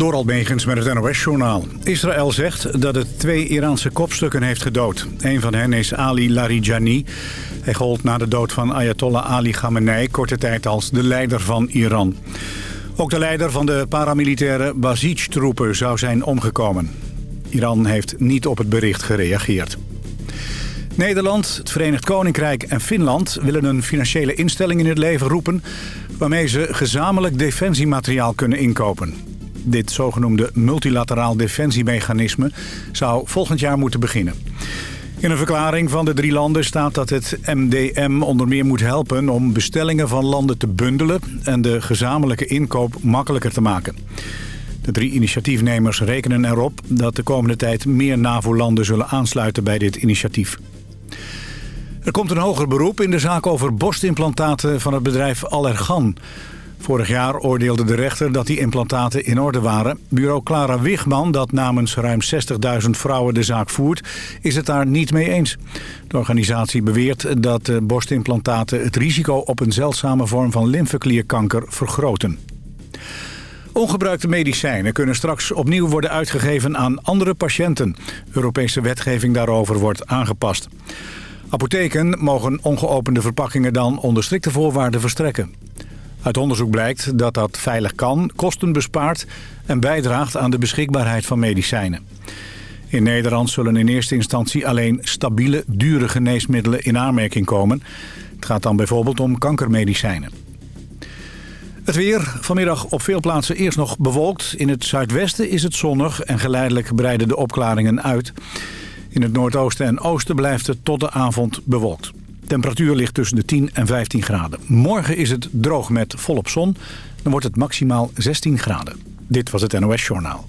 Door Megens met het NOS-journaal. Israël zegt dat het twee Iraanse kopstukken heeft gedood. Een van hen is Ali Larijani. Hij gold na de dood van Ayatollah Ali Khamenei... korte tijd als de leider van Iran. Ook de leider van de paramilitaire Basij-troepen zou zijn omgekomen. Iran heeft niet op het bericht gereageerd. Nederland, het Verenigd Koninkrijk en Finland willen een financiële instelling in het leven roepen... waarmee ze gezamenlijk defensiemateriaal kunnen inkopen. Dit zogenoemde multilateraal defensiemechanisme zou volgend jaar moeten beginnen. In een verklaring van de drie landen staat dat het MDM onder meer moet helpen om bestellingen van landen te bundelen en de gezamenlijke inkoop makkelijker te maken. De drie initiatiefnemers rekenen erop dat de komende tijd meer NAVO-landen zullen aansluiten bij dit initiatief. Er komt een hoger beroep in de zaak over borstimplantaten van het bedrijf Allergan. Vorig jaar oordeelde de rechter dat die implantaten in orde waren. Bureau Clara Wigman, dat namens ruim 60.000 vrouwen de zaak voert, is het daar niet mee eens. De organisatie beweert dat borstimplantaten het risico op een zeldzame vorm van lymfeklierkanker vergroten. Ongebruikte medicijnen kunnen straks opnieuw worden uitgegeven aan andere patiënten. Europese wetgeving daarover wordt aangepast. Apotheken mogen ongeopende verpakkingen dan onder strikte voorwaarden verstrekken. Uit onderzoek blijkt dat dat veilig kan, kosten bespaart en bijdraagt aan de beschikbaarheid van medicijnen. In Nederland zullen in eerste instantie alleen stabiele, dure geneesmiddelen in aanmerking komen. Het gaat dan bijvoorbeeld om kankermedicijnen. Het weer. Vanmiddag op veel plaatsen eerst nog bewolkt. In het zuidwesten is het zonnig en geleidelijk breiden de opklaringen uit. In het noordoosten en oosten blijft het tot de avond bewolkt. Temperatuur ligt tussen de 10 en 15 graden. Morgen is het droog met volop zon. Dan wordt het maximaal 16 graden. Dit was het NOS Journaal.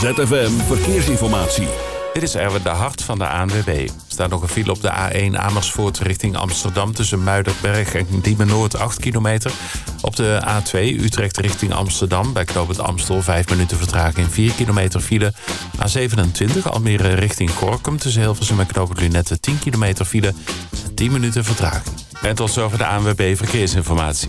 ZFM Verkeersinformatie. Dit is Erwin de Hart van de ANWB. Er staat nog een file op de A1 Amersfoort richting Amsterdam... tussen Muiderberg en Diemen Noord 8 kilometer. Op de A2 Utrecht richting Amsterdam... bij knooppunt Amstel 5 minuten vertraging 4 kilometer file. A27 Almere richting Gorkum tussen Hilversum en knooppunt Lunette 10 kilometer file... 10 minuten vertraging. En tot zover de ANWB Verkeersinformatie.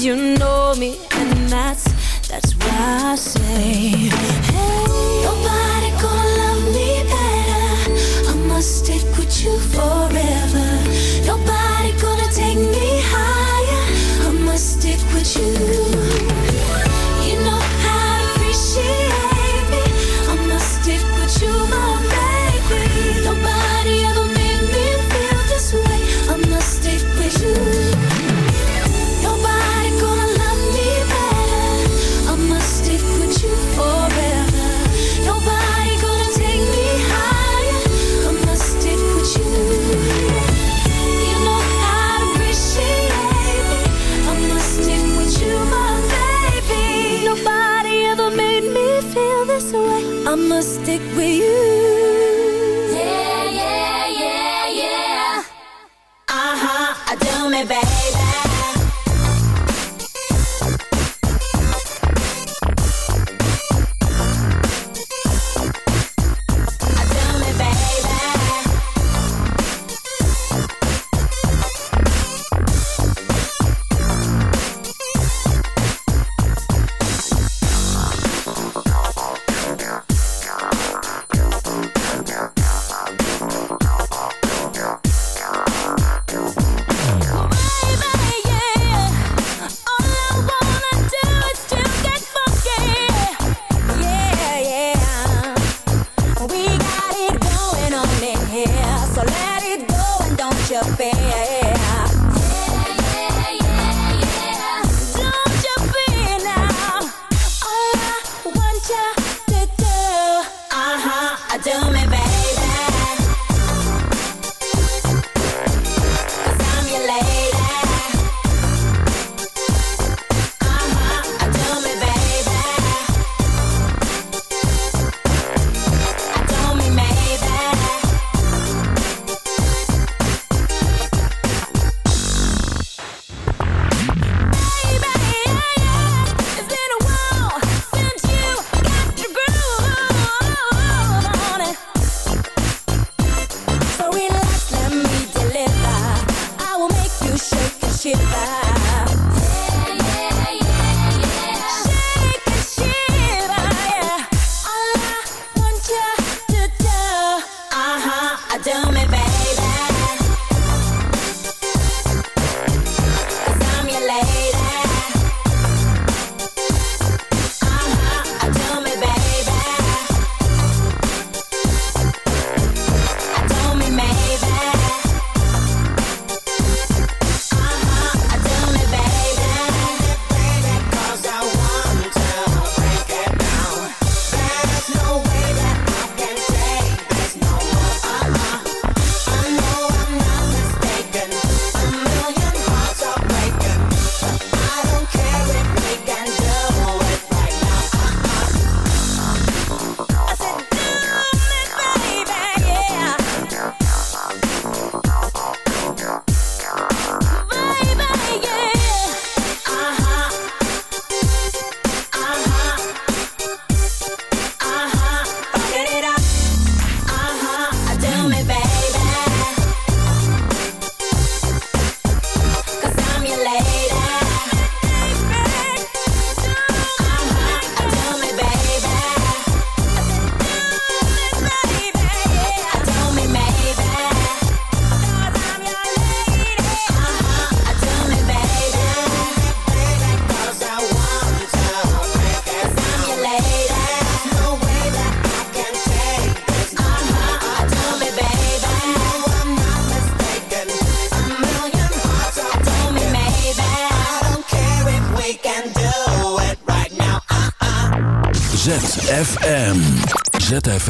you you know me, and that's that's why I say, Hey, nobody gonna love me better. I must stick with you forever.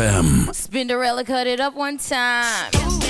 ZFM. Spinderella cut it up one time.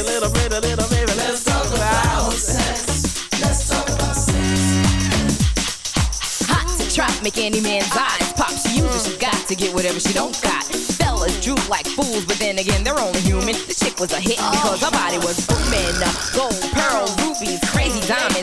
A little bit, a little. Let's talk about sex. Let's talk about sex. Hot to trap, make any man's eyes pop. She uses, she got to get whatever she don't got. Fellas droop like fools, but then again, they're only human. The chick was a hit because her body was booming. Gold, pearl,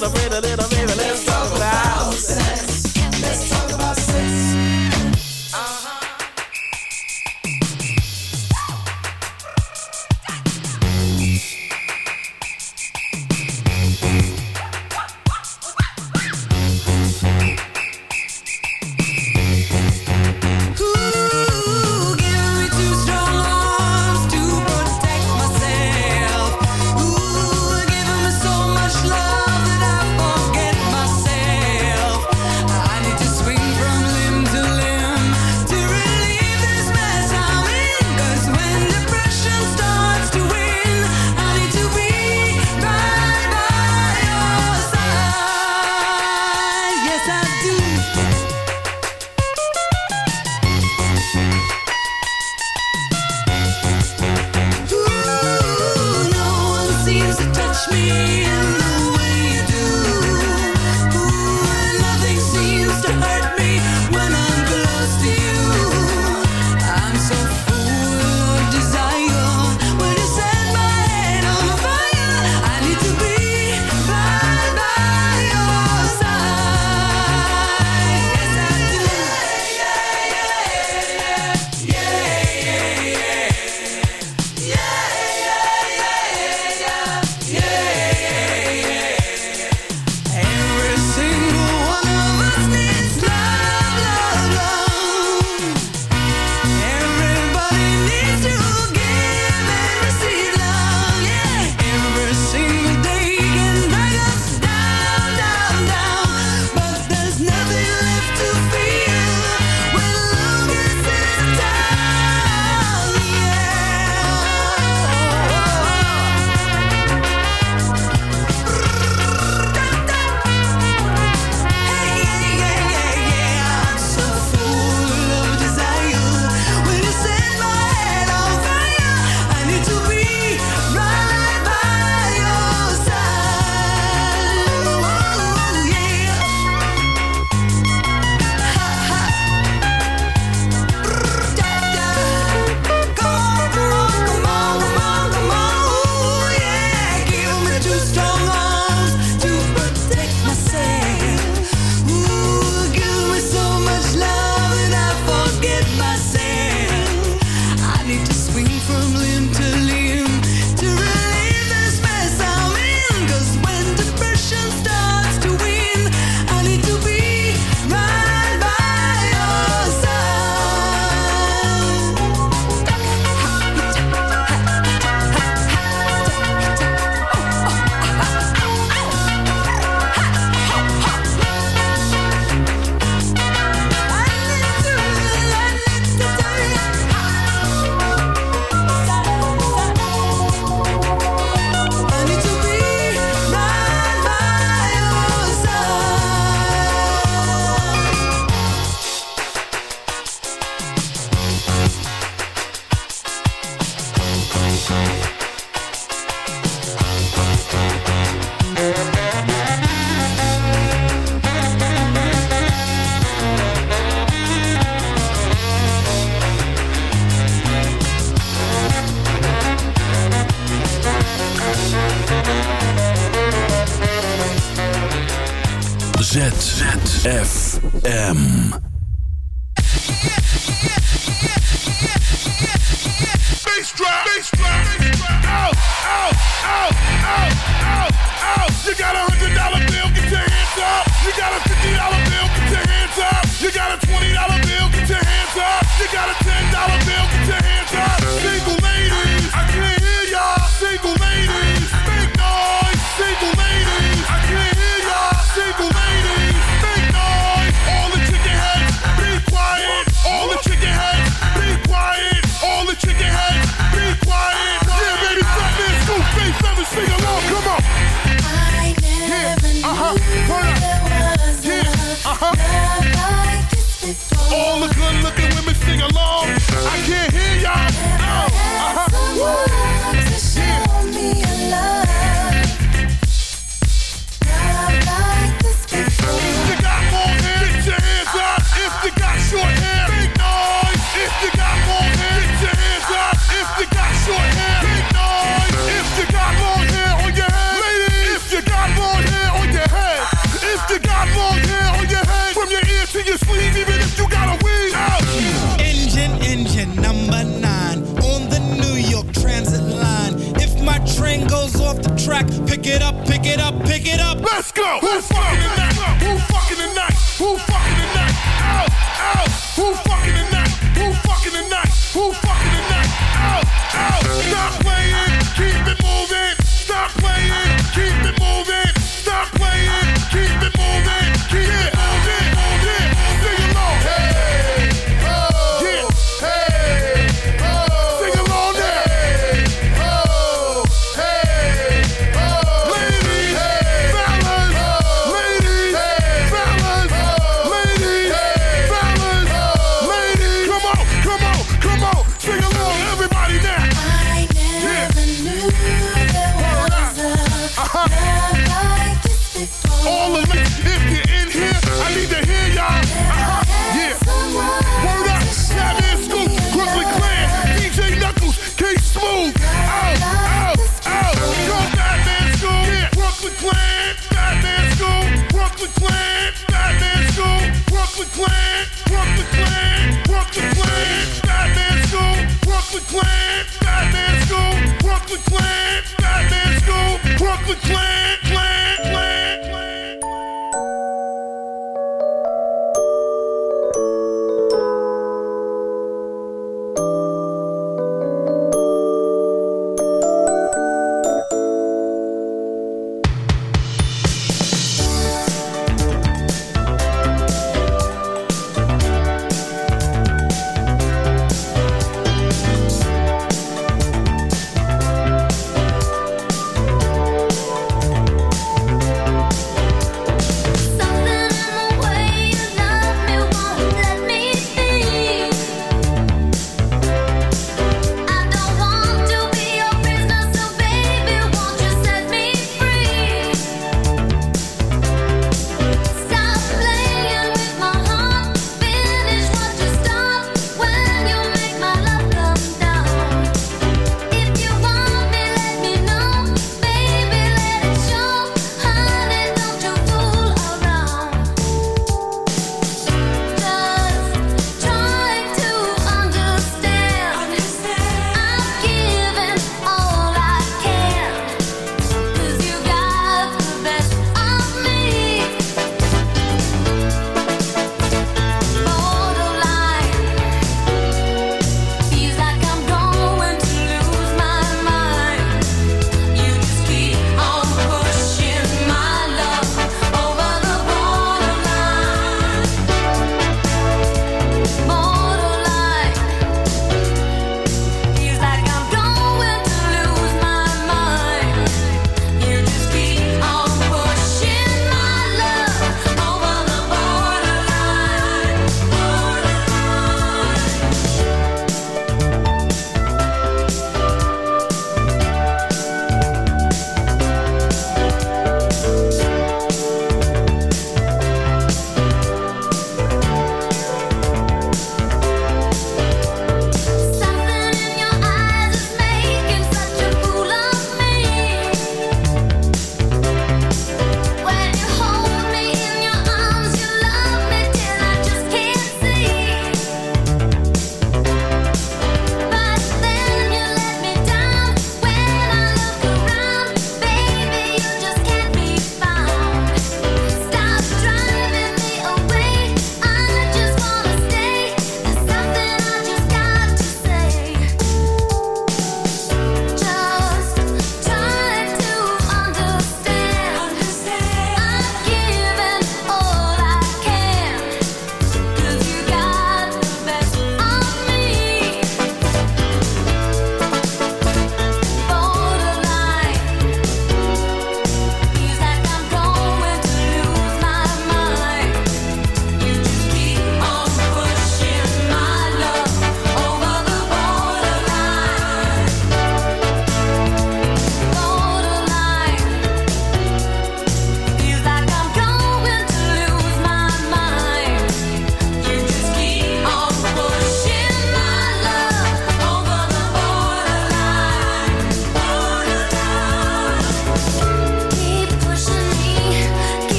Sex a little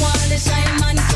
want to shine man.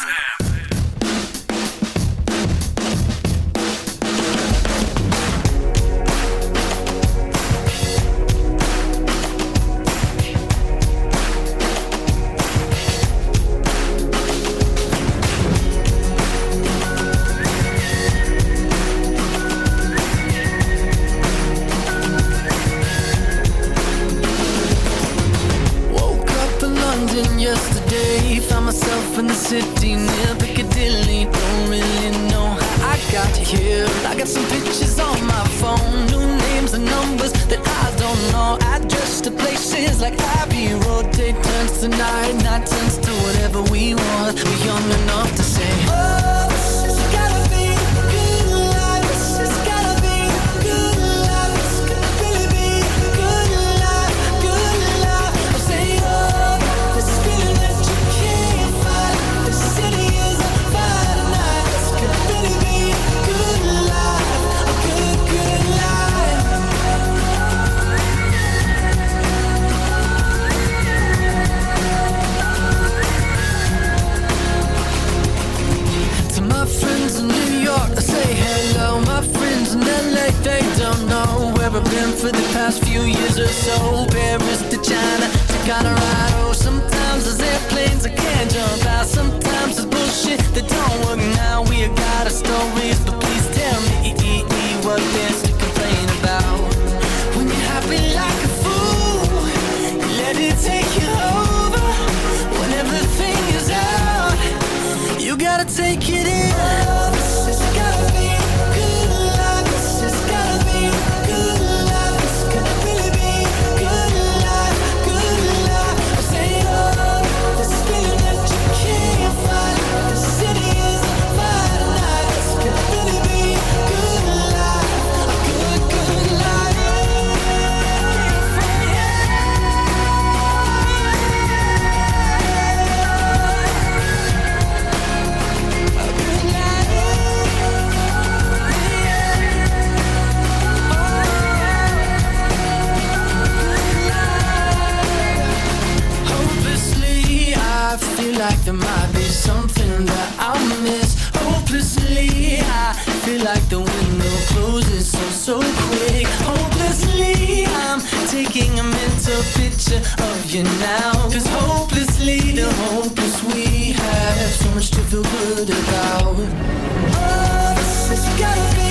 much to feel good about. Oh, this has gotta be.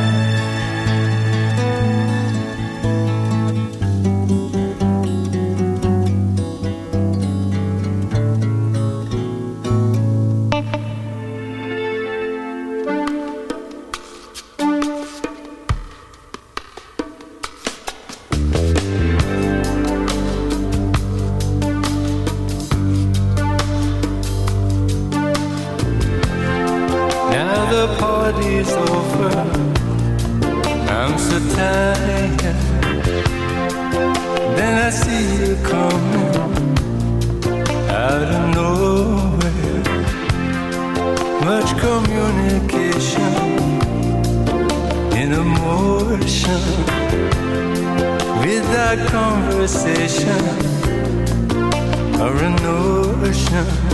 conversation. Without conversation or an ocean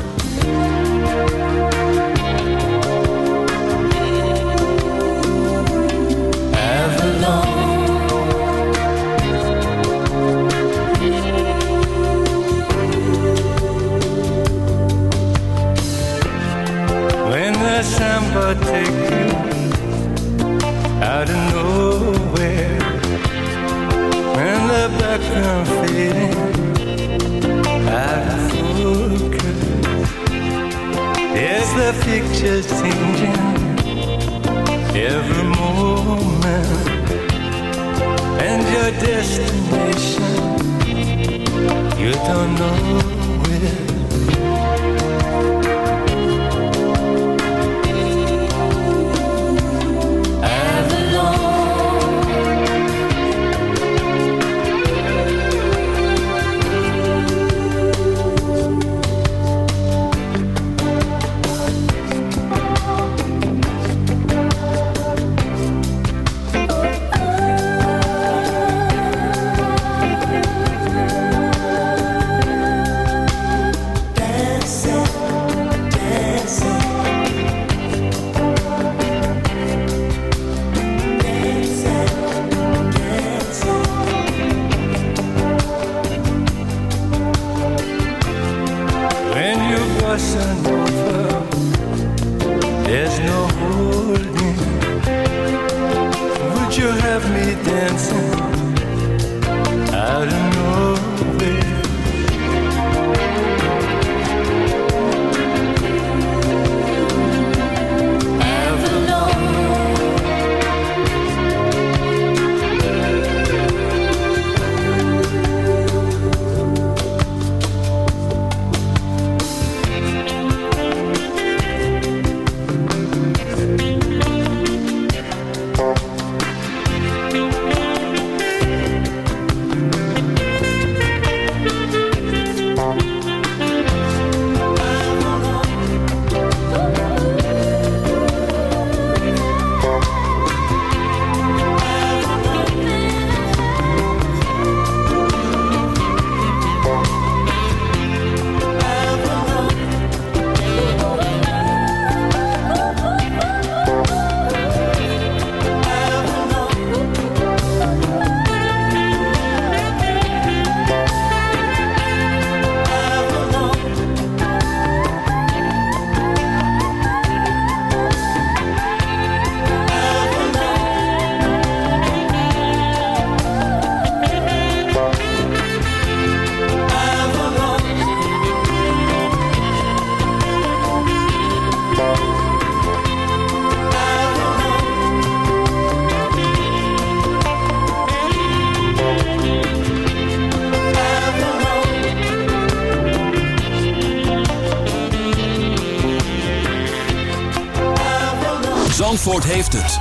Zandvoort heeft het.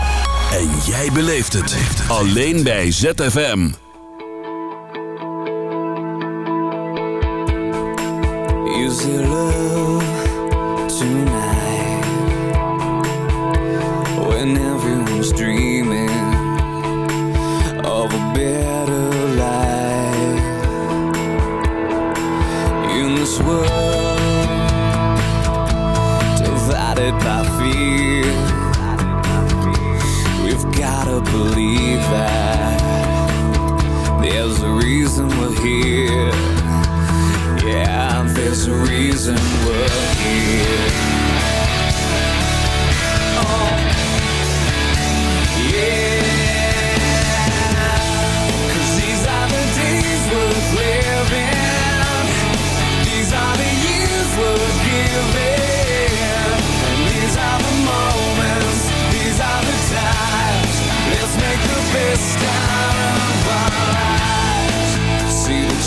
En jij beleeft het. Alleen bij ZFM. Use your love tonight. When everyone's dreaming of a better life. In this world divided by fear. gotta believe that There's a reason we're here. Yeah, there's a reason we're here. Oh Yeah.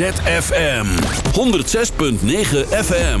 ZFM 106.9 FM.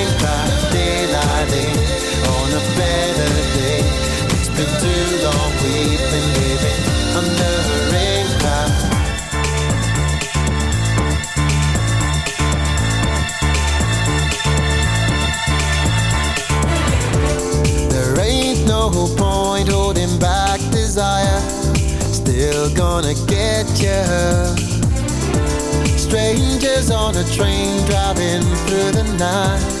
In on a better day. It's been too long, we've been living under a rain cloud. There ain't no point holding back desire. Still gonna get you. Strangers on a train driving through the night